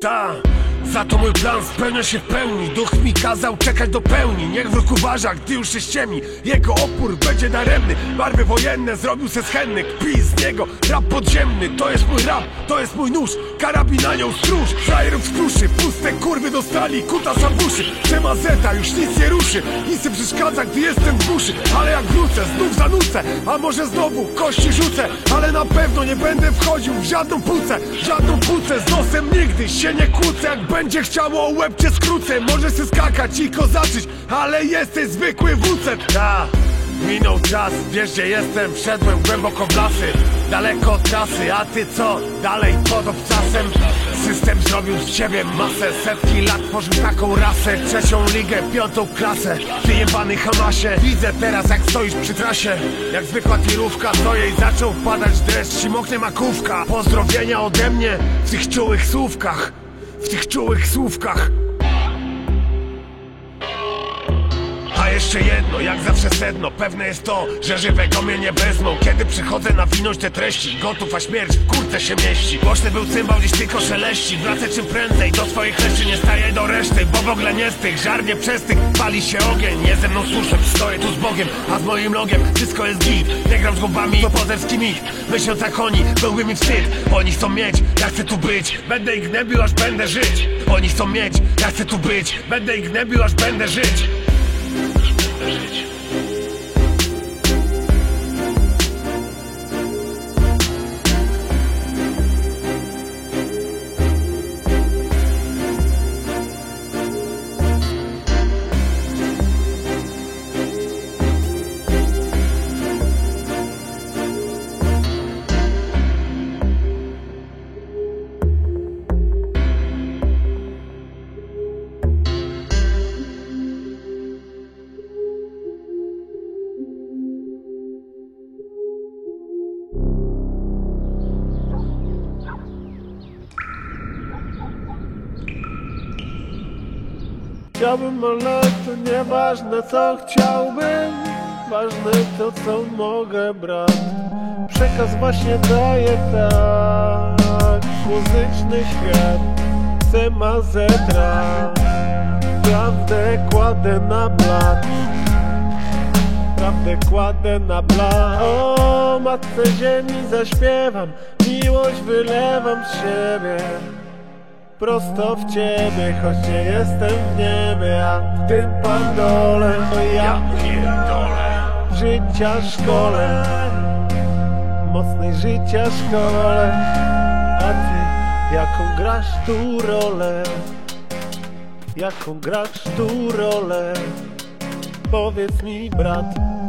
Ta, za to mój plan spełnia się w pełni. Duch mi kazał czekać do pełni. Niech wróg uważa, gdy już się ściemni Jego opór będzie daremny. Barwy wojenne zrobił se schenny. Kpi z niego rap podziemny. To jest mój rap, to jest mój nóż. Karabin anioł stróż, frajerów skruszy Puste kurwy dostali, kuta sam w uszy. Zeta, już nic nie ruszy. Nic nie przeszkadza, gdy jestem w buszy. Ale jak wrócę, znów zanucę. A może znowu kości rzucę. Ale na pewno nie będę wchodził w żadną pucę Żadną pucę z nosem nigdy się nie kłócę. Jak będzie chciało łeb cię skrócę Możesz się skakać i kozaczyć Ale jesteś zwykły wucet Ta, minął czas, wiesz gdzie jestem Wszedłem głęboko w lasy Daleko od trasy, a ty co? Dalej pod obcasem? System zrobił z ciebie masę Setki lat tworzył taką rasę Trzecią ligę, piątą klasę Ty jebany Hamasie. Widzę teraz jak stoisz przy trasie Jak zwykła tirówka Co jej zaczął padać deszcz i moknie makówka. Pozdrowienia ode mnie w tych czułych słówkach W tych czułych słówkach jeszcze jedno, jak zawsze sedno. Pewne jest to, że żywego mnie nie wezmą. Kiedy przychodzę nawinąć te treści Gotów, a śmierć w kurce się mieści. Głośny był cymbał, gdzieś tylko szeleści. Wracaj czym prędzej do swoich leszy Nie staję do reszty, bo w ogóle nie z tych Żarnie przez tych, pali się ogień Nie ze mną słuszem, stoję tu z Bogiem A z moim logiem wszystko jest git. Nie gram z głowami, to pozerski mit Myśląc jak oni, byłby mi wstyd. Oni chcą mieć, ja chcę tu być. Będę ich gnębił, aż będę żyć. Oni chcą mieć, ja chcę tu być. Będę ich gnębił, aż będę żyć Chciałbym, ale to nieważne co chciałbym. Ważne to co mogę brać. Przekaz właśnie daje tak Muzyczny świat. Chcę ma zetra Prawdę kładę na blat Prawdę kładę na blat O matce ziemi zaśpiewam. Miłość wylewam z siebie prosto w ciebie, choć nie jestem w niebie, a w tym pandole to ja Pierdolę życia szkole, mocnej życia szkole, a ty jaką grasz tu rolę, jaką grasz tu rolę, powiedz mi brat.